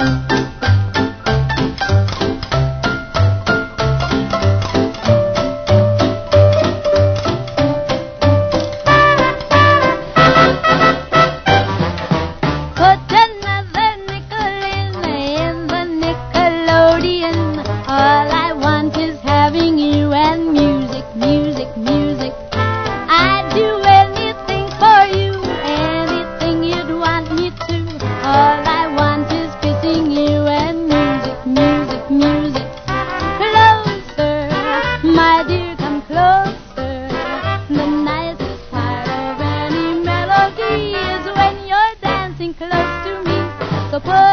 Música The up.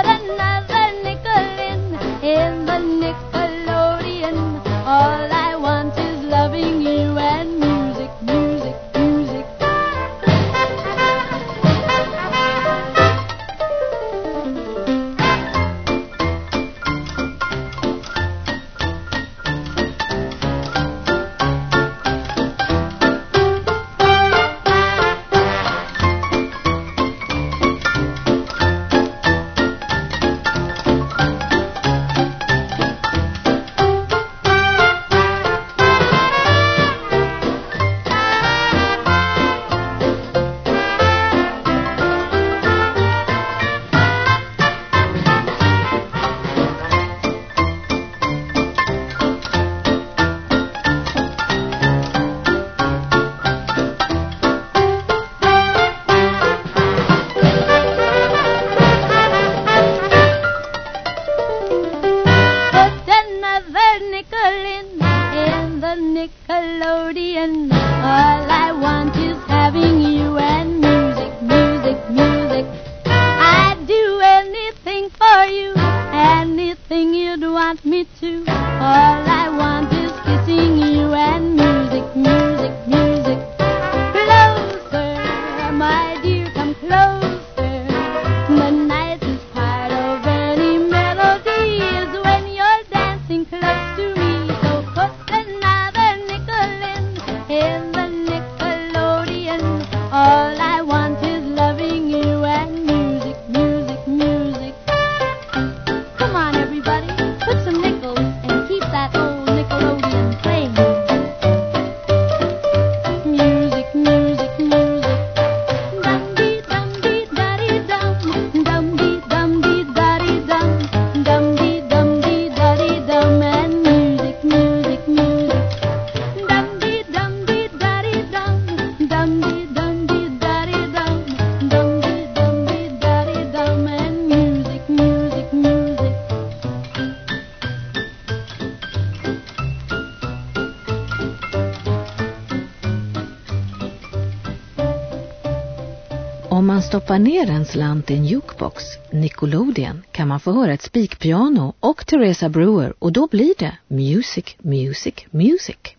Om man stoppar ner en slant i en jukebox, Nickelodeon, kan man få höra ett spikpiano och Teresa Brewer och då blir det music, music, music.